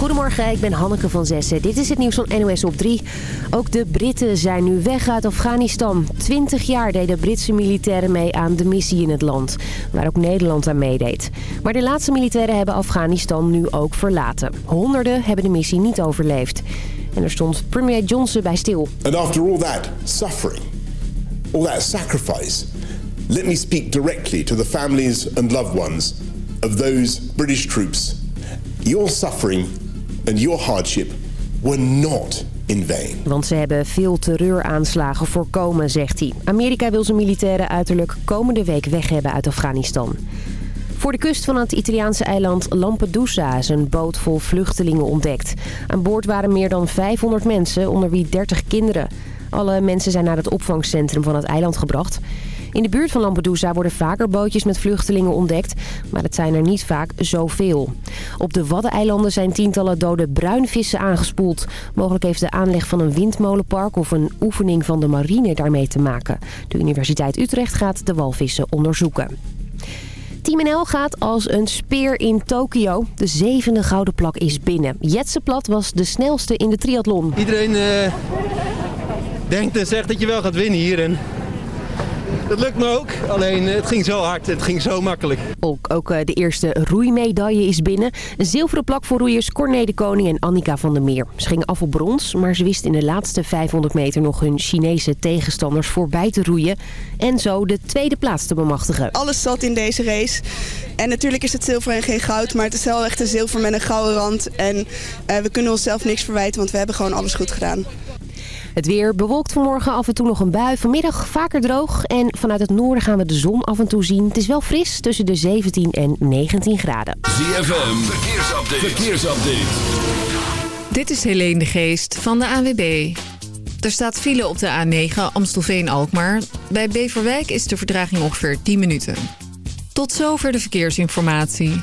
Goedemorgen, ik ben Hanneke van Zessen. Dit is het nieuws van NOS op 3. Ook de Britten zijn nu weg uit Afghanistan. Twintig jaar deden Britse militairen mee aan de missie in het land. Waar ook Nederland aan meedeed. Maar de laatste militairen hebben Afghanistan nu ook verlaten. Honderden hebben de missie niet overleefd. En er stond premier Johnson bij stil. And after all that suffering, all that sacrifice, let me speak directly to the families and loved ones of those British troops. Your suffering your hardship were not in vain. Want ze hebben veel terreuraanslagen voorkomen, zegt hij. Amerika wil zijn militairen uiterlijk komende week weg hebben uit Afghanistan. Voor de kust van het Italiaanse eiland Lampedusa is een boot vol vluchtelingen ontdekt. Aan boord waren meer dan 500 mensen, onder wie 30 kinderen. Alle mensen zijn naar het opvangcentrum van het eiland gebracht. In de buurt van Lampedusa worden vaker bootjes met vluchtelingen ontdekt, maar het zijn er niet vaak zoveel. Op de Waddeneilanden zijn tientallen dode bruinvissen aangespoeld. Mogelijk heeft de aanleg van een windmolenpark of een oefening van de marine daarmee te maken. De Universiteit Utrecht gaat de walvissen onderzoeken. Team NL gaat als een speer in Tokio. De zevende gouden plak is binnen. Jetse Plat was de snelste in de triathlon. Iedereen uh, denkt en zegt dat je wel gaat winnen hier. Dat lukt me ook. Alleen het ging zo hard. Het ging zo makkelijk. Ook, ook de eerste roeimedaille is binnen. Een zilveren plak voor roeiers Corné de Koning en Annika van der Meer. Ze gingen af op brons, maar ze wisten in de laatste 500 meter nog hun Chinese tegenstanders voorbij te roeien. En zo de tweede plaats te bemachtigen. Alles zat in deze race. En natuurlijk is het zilver en geen goud, maar het is wel echt een zilver met een gouden rand. En uh, we kunnen onszelf niks verwijten, want we hebben gewoon alles goed gedaan. Het weer bewolkt vanmorgen af en toe nog een bui. Vanmiddag vaker droog en vanuit het noorden gaan we de zon af en toe zien. Het is wel fris tussen de 17 en 19 graden. ZFM, verkeersupdate. verkeersupdate. Dit is Helene de Geest van de ANWB. Er staat file op de A9 Amstelveen-Alkmaar. Bij Beverwijk is de verdraging ongeveer 10 minuten. Tot zover de verkeersinformatie.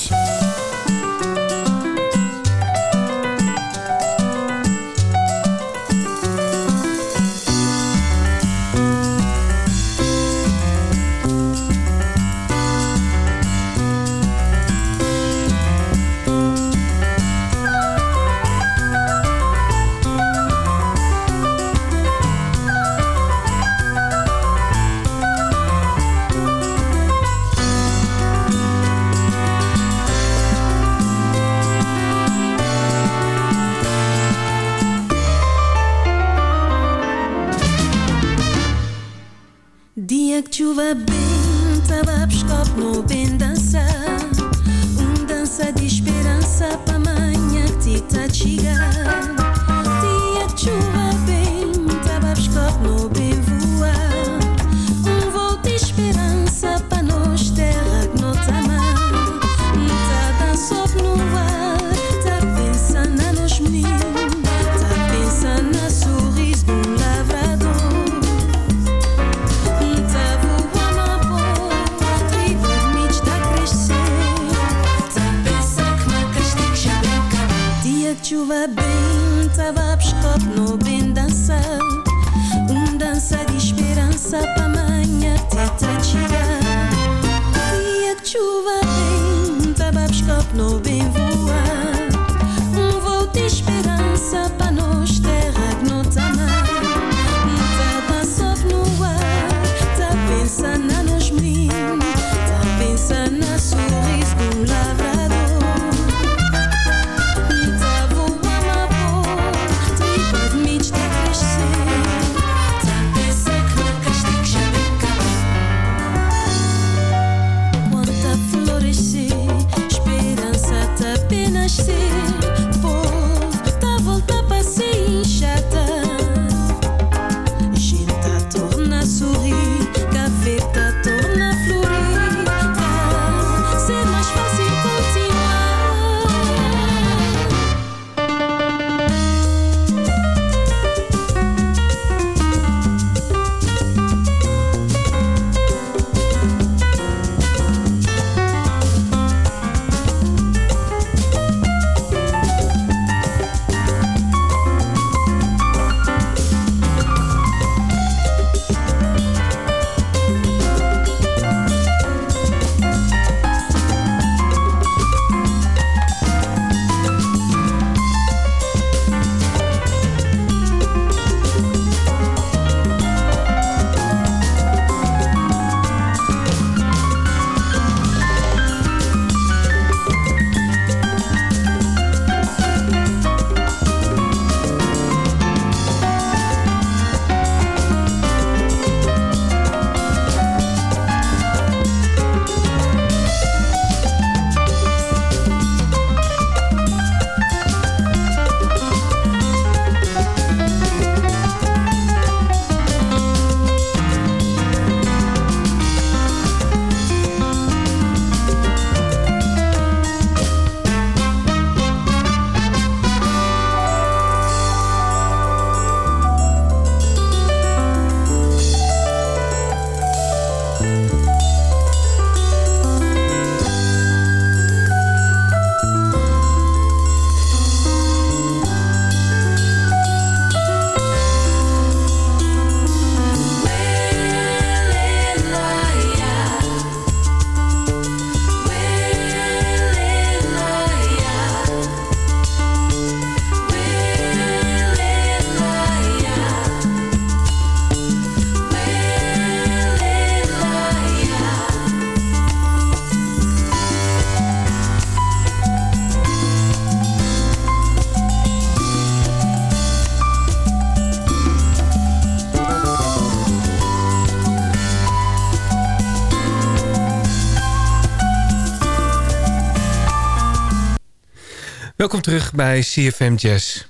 Welkom terug bij CFM Jazz.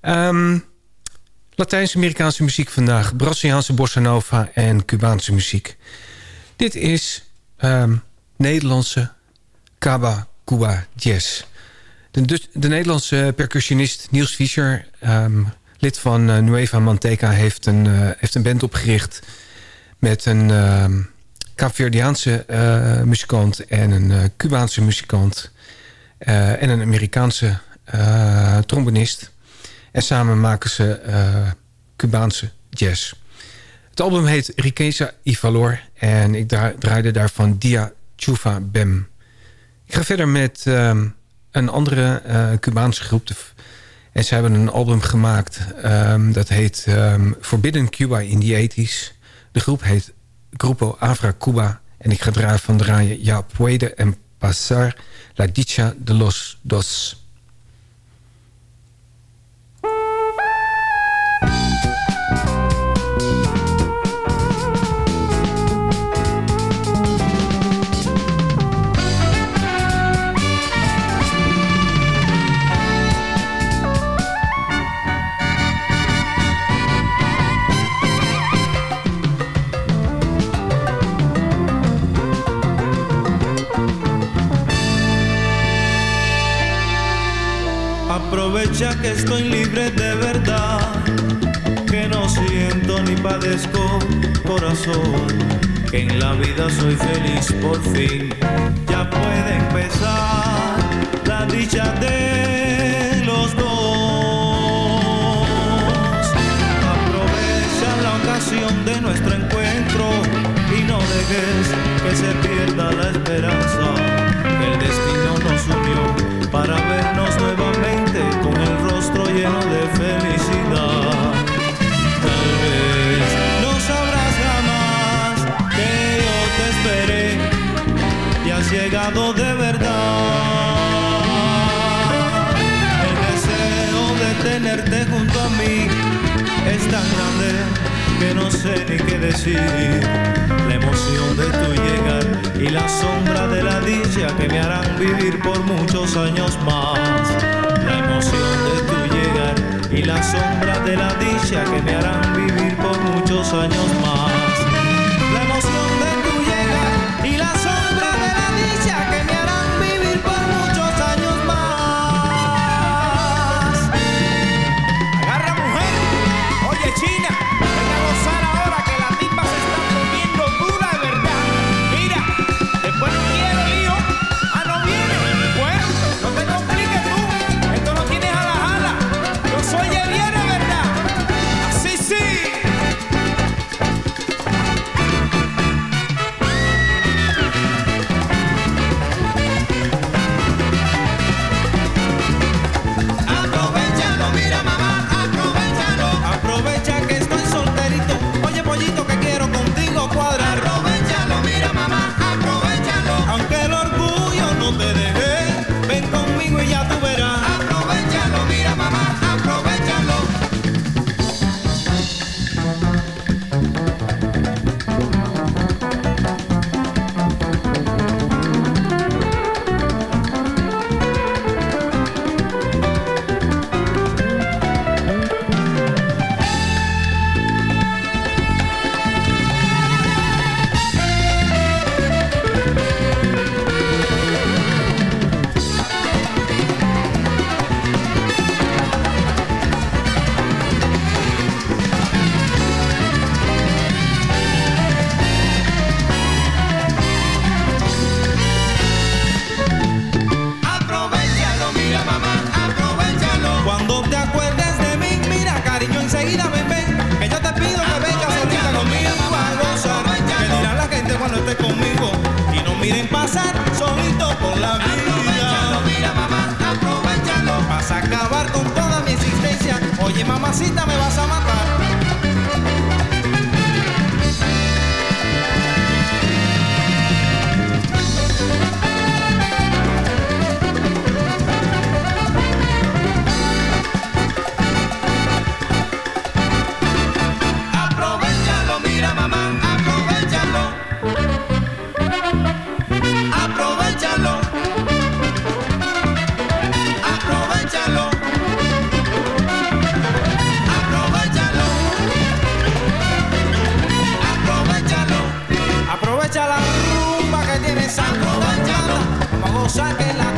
Ehm, Latijns-Amerikaanse muziek vandaag. Braziliaanse bossa nova en Cubaanse muziek. Dit is ehm, Nederlandse Caba Cuba Jazz. De, de, de Nederlandse percussionist Niels Fischer... ehm, lid van eh, Nueva Manteca, heeft een, eh, heeft een band opgericht... met een ehm Kaapverdiaanse eh, muzikant en een Cubaanse muzikant... eh, en een Amerikaanse eh, trombonist. En samen maken ze eh, Cubaanse jazz. Het album heet Riqueza y Valor en ik dra- draaide daarvan Dia Chufa Bem. Ik ga verder met een andere Cubaanse groep. En ze hebben een album gemaakt ehm, dat heet ehm, Forbidden Cuba in the 80s. De groep heet Grupo Afra Cuba. En ik ga draaien van draaien Ja Puede en Pasar La Dicha de los Dos. Aprovecha que estoy libre de verdad, que no siento ni padezco corazón, que en la vida soy feliz por fin. Ya puede empezar la dicha de los dos. Aprovecha la ocasión de nuestro encuentro y no dejes que se pierda la esperanza, que el destino nos unió para vernos nuevamente con el rostro lleno de felicidad. Tal vez no sabrás jamás que yo te esperé y has llegado de verdad. El deseo de tenerte junto a mí es tan grande que no sé ni qué decir. La emoción de tu llegar y la sombra de la dicha que me harán vivir por muchos años más. La emoción de tu llegar y la sombra de la dicha que me harán vivir por muchos años más. Sáquenla.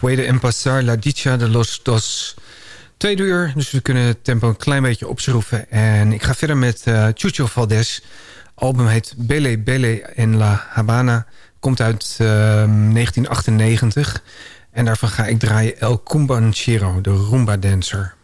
Ja puede empezar la dicha de los dos. Tweede uur, dus we kunnen het tempo een klein beetje opschroeven. En ik ga verder met uh, Chucho Valdez. album heet Bele Bele en La Habana. Komt uit uh, 1998. En daarvan ga ik draaien El Cumbanchero, de Rumba Dancer.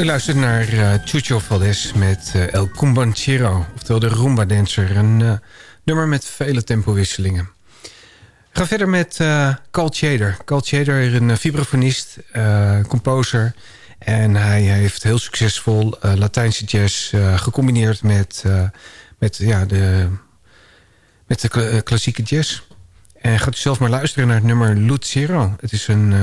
U luistert naar eh, Chucho Valdez met eh, El Cumbanchero, oftewel de Rumba Dancer. Een eh, nummer met vele tempowisselingen. Gaan verder met eh Carl Chader. Carl Chader, een vibrafonist, composer. En hij heeft heel succesvol Latijnse jazz gecombineerd met, met, ja, de, met de kla- klassieke jazz. En gaat u zelf maar luisteren naar het nummer Lucero. Het is een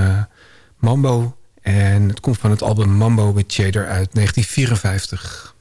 mambo en het komt van het album Mambo with Chader uit 1954.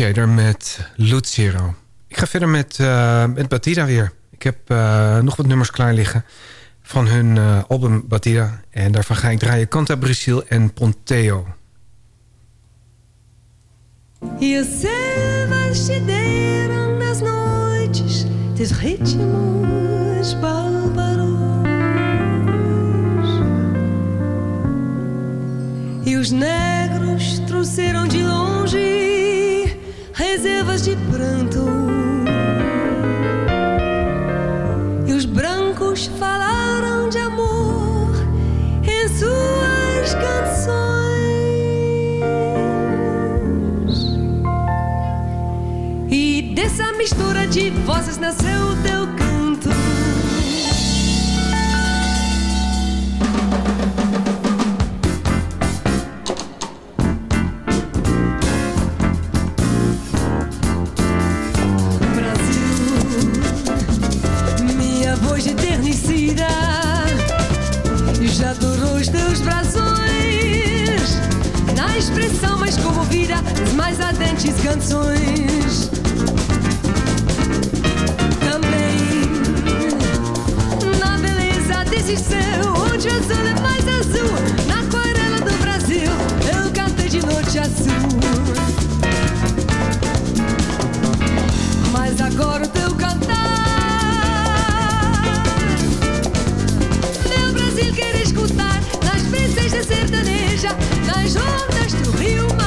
Shader met Lucero. Ik ga verder met, eh met Batida weer. Ik heb eh, nog wat nummers klaar liggen van hun eh, album Batida. En daarvan ga ik draaien Canta Brasil en Ponteo. E o céu vastideiro nas noites Teus ritmos bárbaros E os negros trouxeram de Reservas de pranto. E os brancos falaram de amor Em suas canções. E dessa mistura de vozes nasceu grandes canções. Também na beleza desse céu, onde o azul é mais azul, na aquarela do Brasil, eu cantei de noite azul. Mas agora o teu cantar, meu Brasil quer escutar nas princesas sertanejas, nas ondas do rio.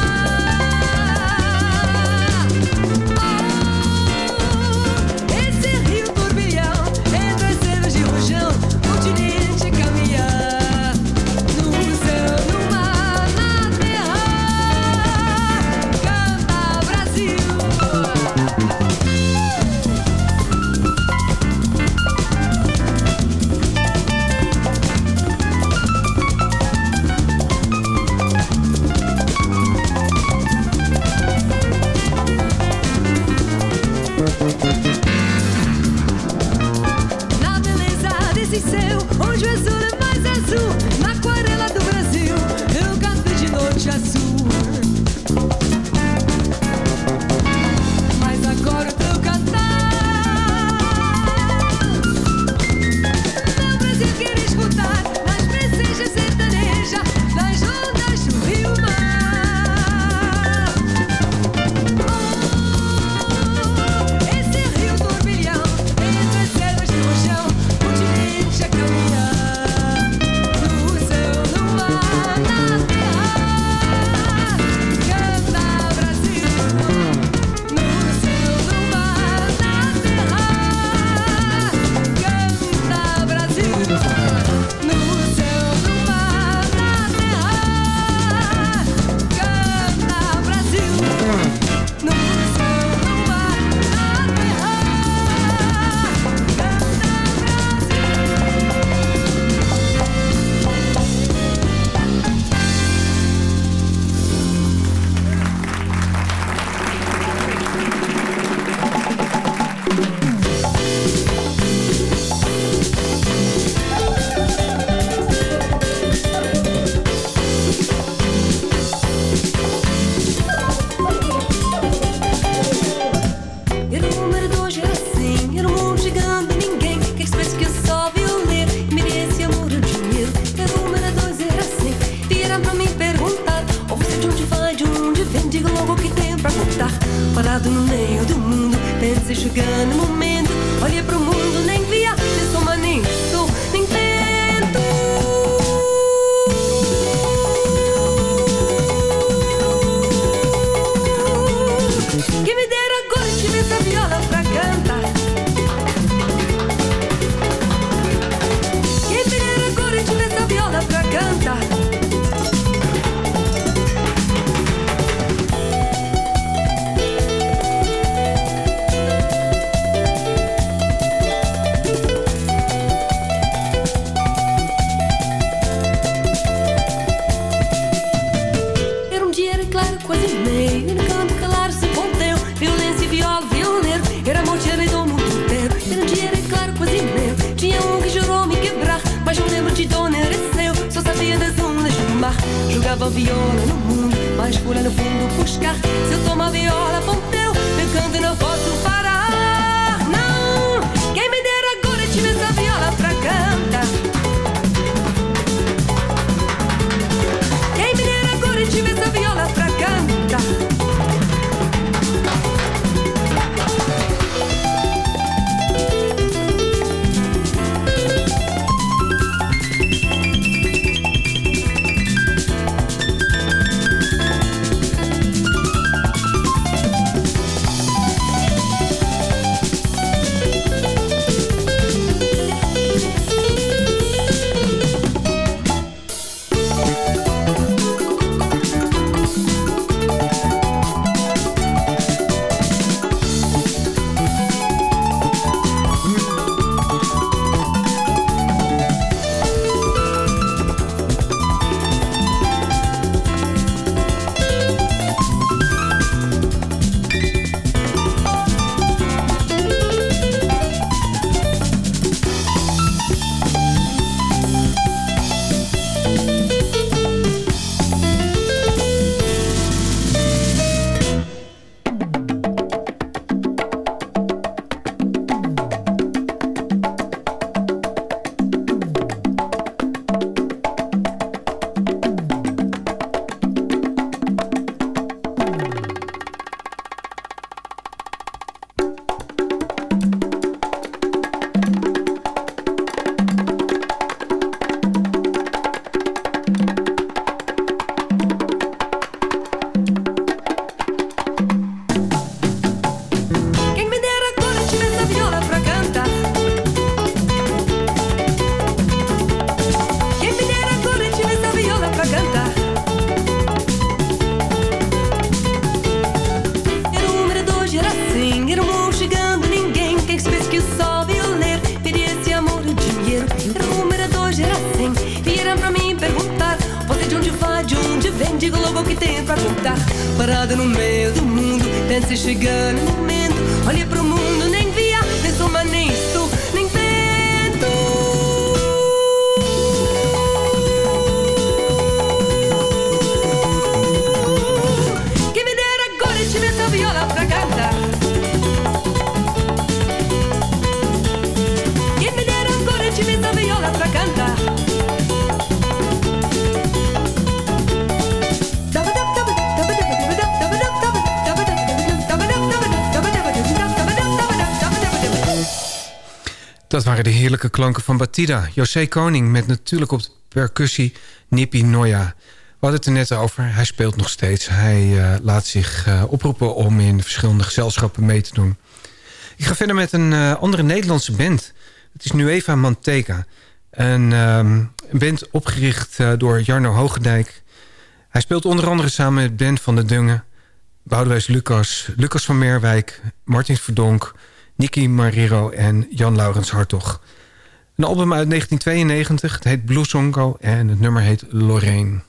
Heerlijke klanken van Batida. José Koning met natuurlijk op de percussie Nipi Noya. We hadden het er net over. Hij speelt nog steeds. Hij eh, laat zich eh, oproepen om in verschillende gezelschappen mee te doen. Ik ga verder met een eh, andere Nederlandse band. Het is Nueva Manteca. Een, ehm, een band opgericht door Jarno Hogendijk. Hij speelt onder andere samen met Ben van der Dungen... Boudewijn Lucas, Lucas van Meerwijk, Martin Verdonk... Nicky Marrero en Jan Laurens Hartog. Een album uit 1992, het heet Blue Songo en het nummer heet Lorraine.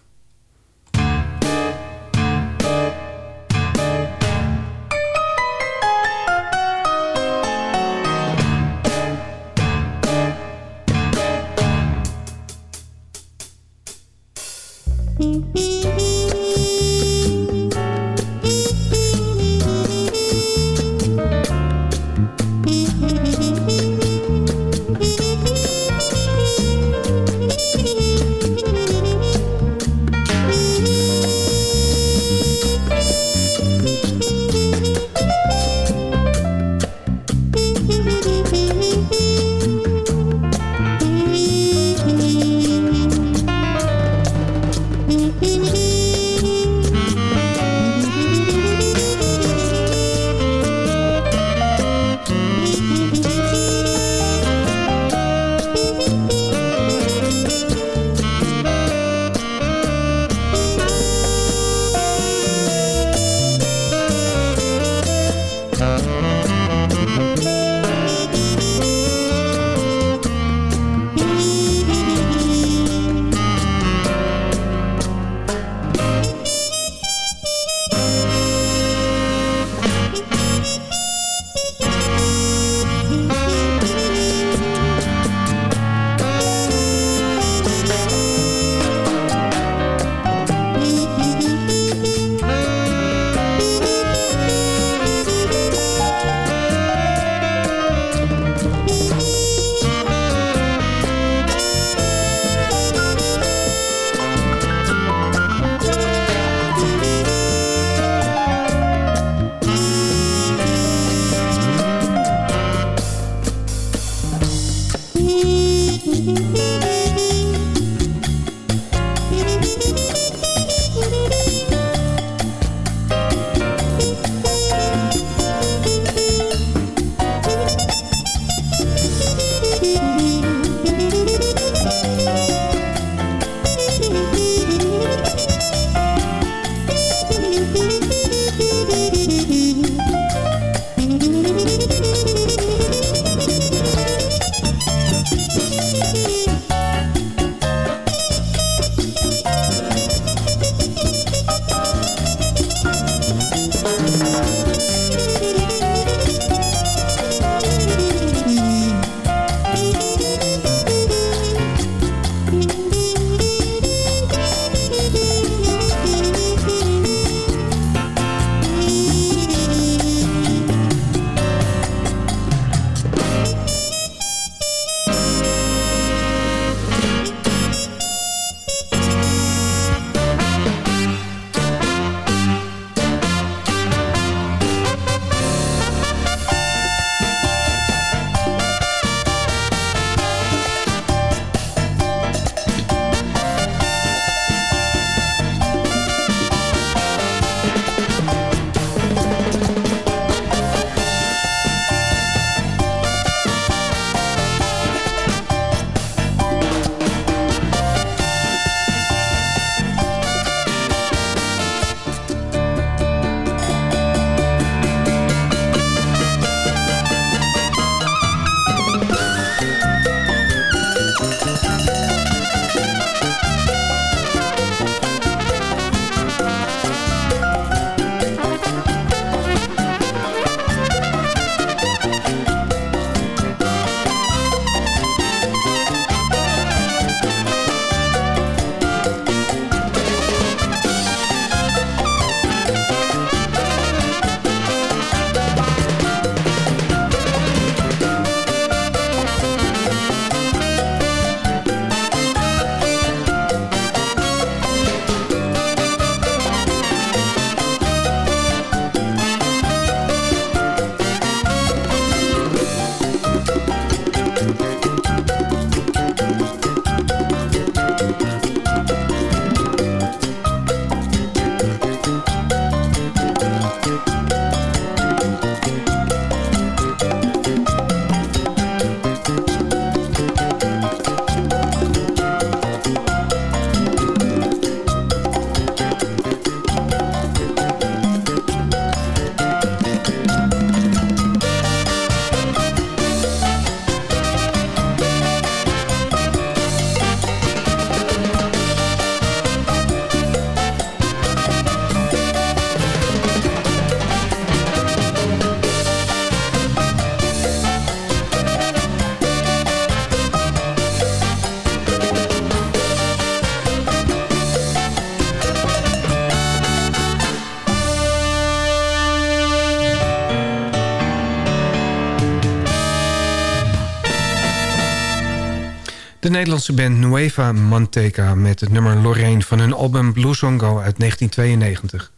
Nederlandse band Nueva Manteca met het nummer Lorraine van hun album Blue Songo uit 1992.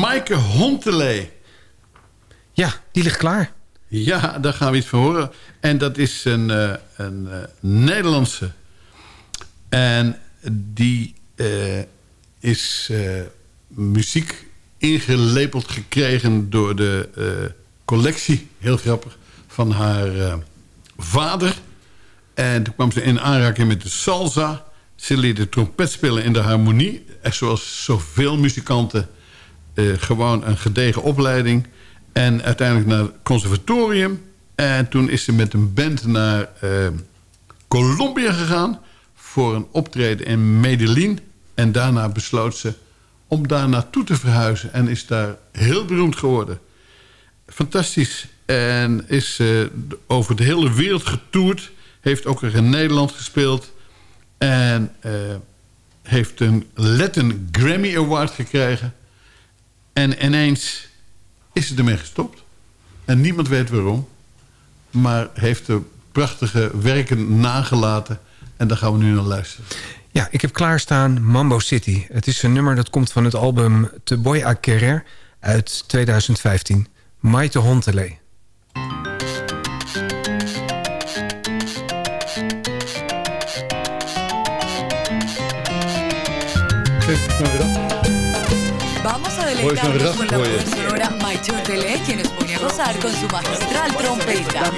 Maaike Hontelee. Ja, die ligt klaar. Ja, daar gaan we iets van horen. En dat is een, eh, een eh, Nederlandse. En die eh, is muziek ingelepeld gekregen door de collectie, heel grappig, van haar vader. En toen kwam ze in aanraking met de salsa. Ze leerde trompet spelen in de harmonie. Echt zoals zoveel muzikanten. eh, gewoon een gedegen opleiding. En uiteindelijk naar het conservatorium. En toen is ze met een band naar eh, Colombia gegaan... voor een optreden in Medellin. En daarna besloot ze om daar naartoe te verhuizen. En is daar heel beroemd geworden. Fantastisch. En is eh, over de hele wereld getoerd. Heeft ook in Nederland gespeeld. En eh, heeft een Latin Grammy Award gekregen. En ineens is ze ermee gestopt. En niemand weet waarom. Maar heeft er prachtige werken nagelaten. En daar gaan we nu naar luisteren. Ja, ik heb klaarstaan Mambo City. Het is een nummer dat komt van het album Te Boy a uit 2015. Maite Hontele. Vamos a no, deleitarnos con la voz sonora Hotelé, quien nos pone a gozar con su magistral trompeta.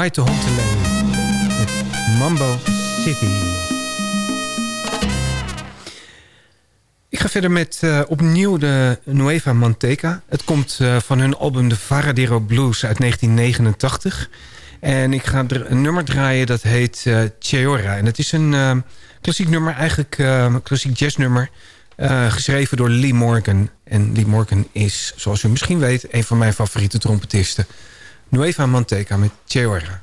Maite Hontelele met Mambo City. Ik ga verder met eh, opnieuw de Nueva Manteca. Het komt eh, van hun album De Varadero Blues uit 1989. En ik ga er een nummer draaien dat heet uh, Cheora. En het is een klassiek nummer, eigenlijk een klassiek jazznummer... geschreven door Lee Morgan. En Lee Morgan is, zoals u misschien weet... een van mijn favoriete trompetisten. Nueva Manteca met Cheora.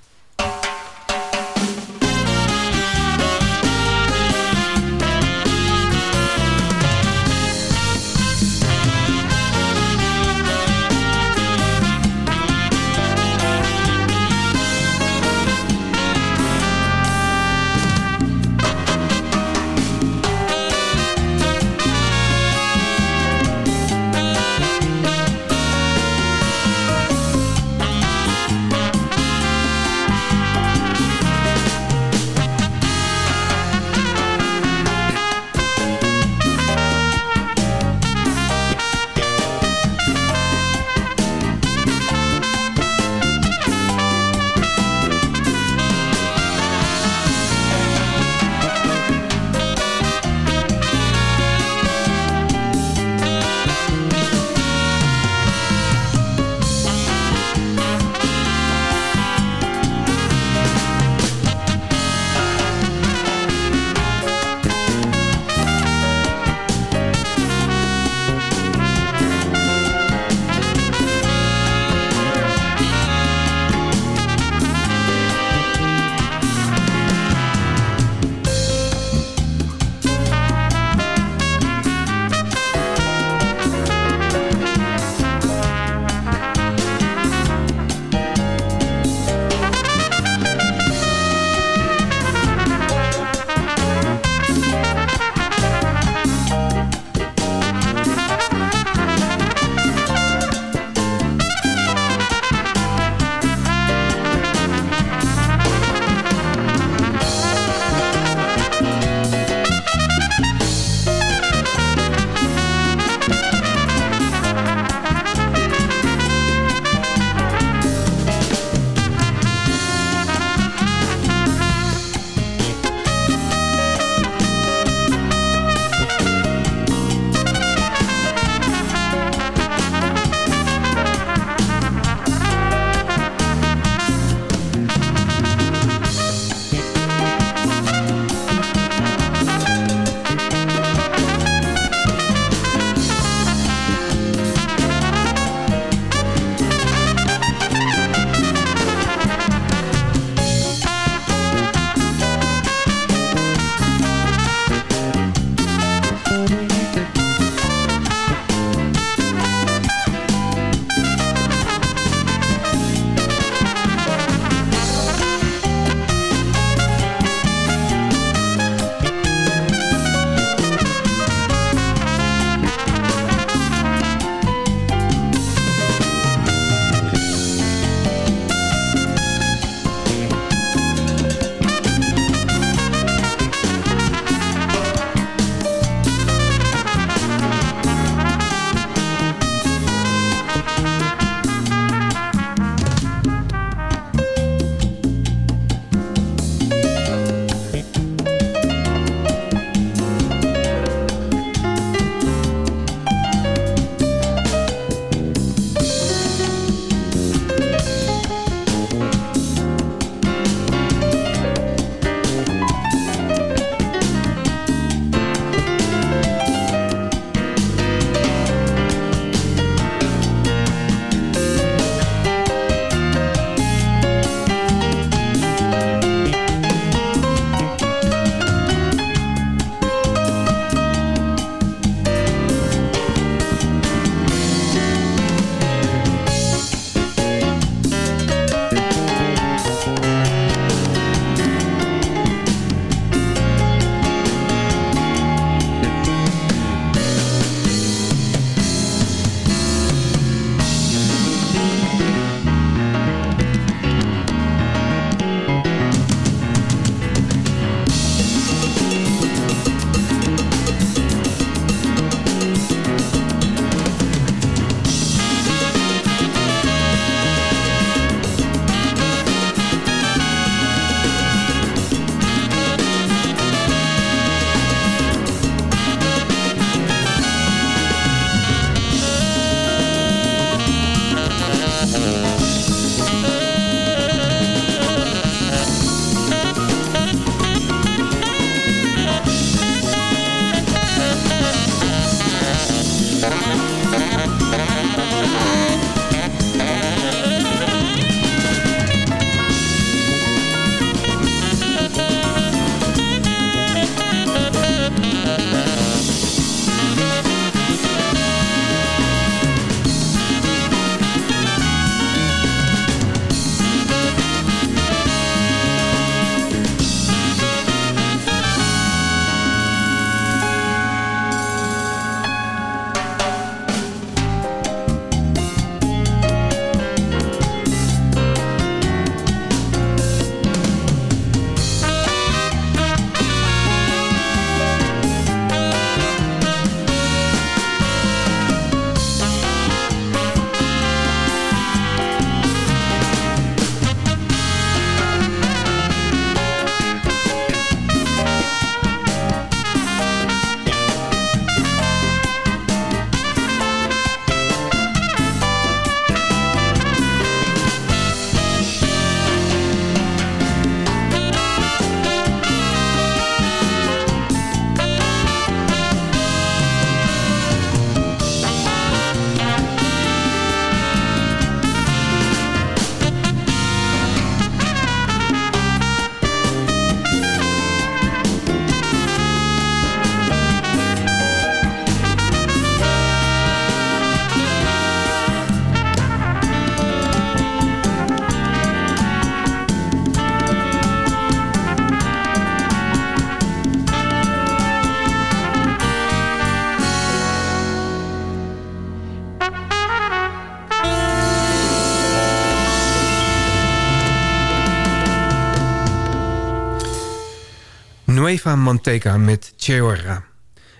Nueva Manteca met Cheora.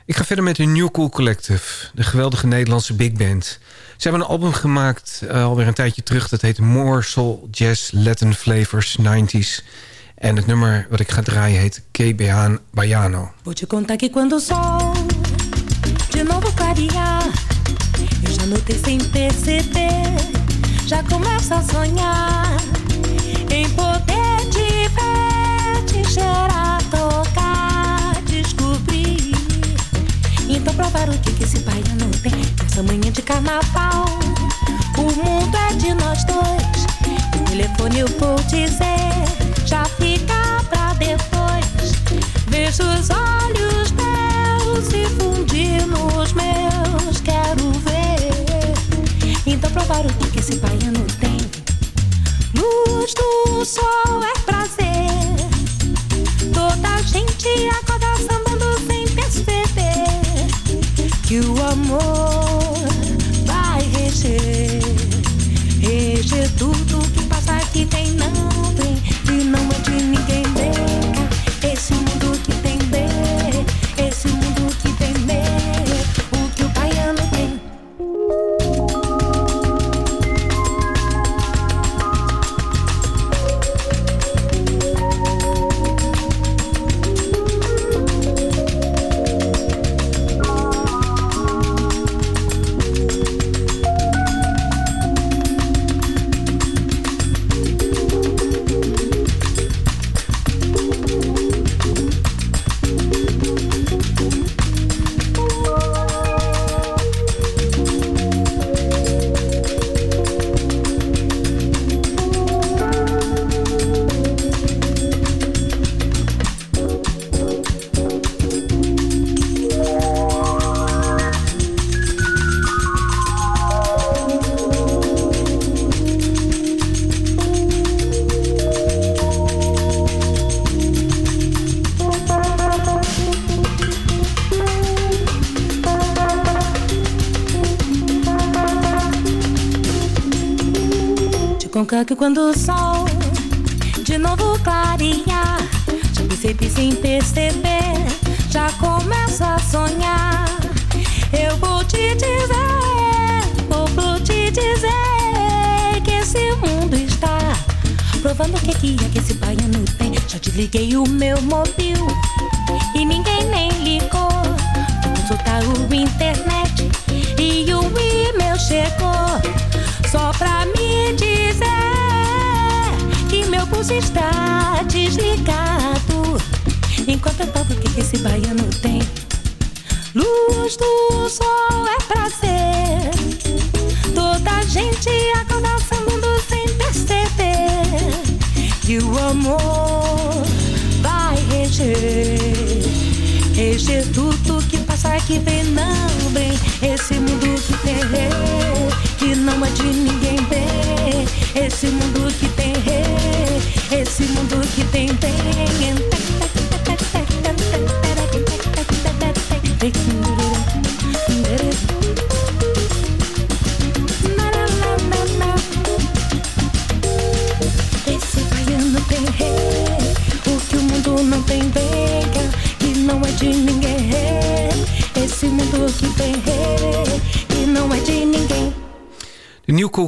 Ik ga verder met de New Cool Collective, de geweldige Nederlandse big band. Ze hebben een album gemaakt uh, alweer een tijdje terug. Dat heet More Soul Jazz Latin Flavors 90s. En het nummer wat ik ga draaien heet Que Baiano. Vou te contar quando sol de já começo a sonhar Então provar o que, esse baiano tem nessa manhã de carnaval. O mundo é de nós dois. O telefone eu vou dizer, já fica pra depois. Vejo os olhos meus se fundir nos meus, quero ver. Então provar o que, esse baiano tem. Luz do sol é prazer. Toda gente acorda perceber que o amor vai reger. Reger tudo que passa aqui tem não vem quando o sol de novo clarear, já percebi sem perceber, já começo a sonhar. Eu vou te dizer, vou te dizer que esse mundo está provando o que que é que esse baiano tem. Já desliguei o meu mobil eu toco,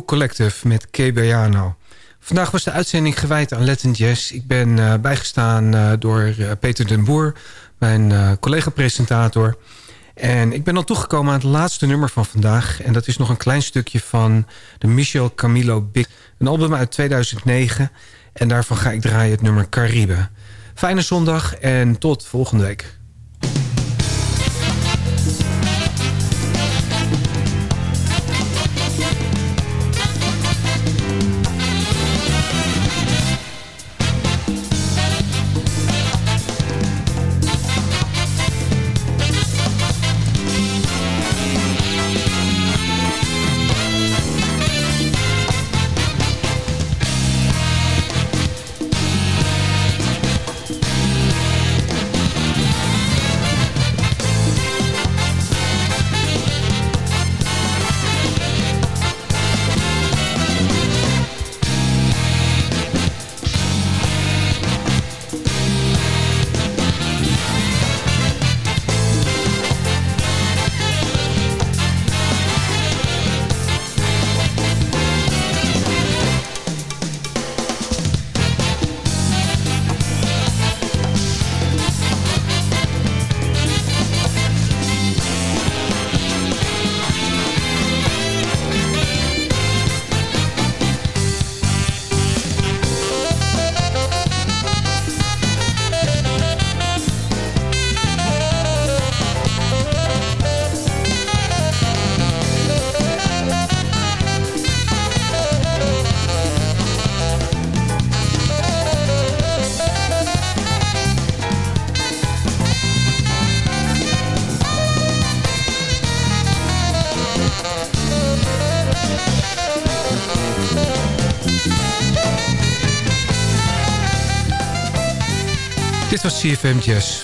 Collective met K. Baiano. Vandaag was de uitzending gewijd aan Latin Jazz. Ik ben eh, bijgestaan eh, door eh, Peter den Boer, mijn eh, collega-presentator. En ik ben al toegekomen aan het laatste nummer van vandaag. En dat is nog een klein stukje van de Michel Camilo Big. Een album uit 2009. En daarvan ga ik draaien het nummer Caribe. Fijne zondag en tot volgende week.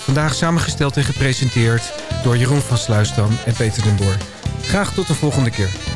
Vandaag samengesteld en gepresenteerd door Jeroen van Sluisdam en Peter den Boer. Graag tot de volgende keer.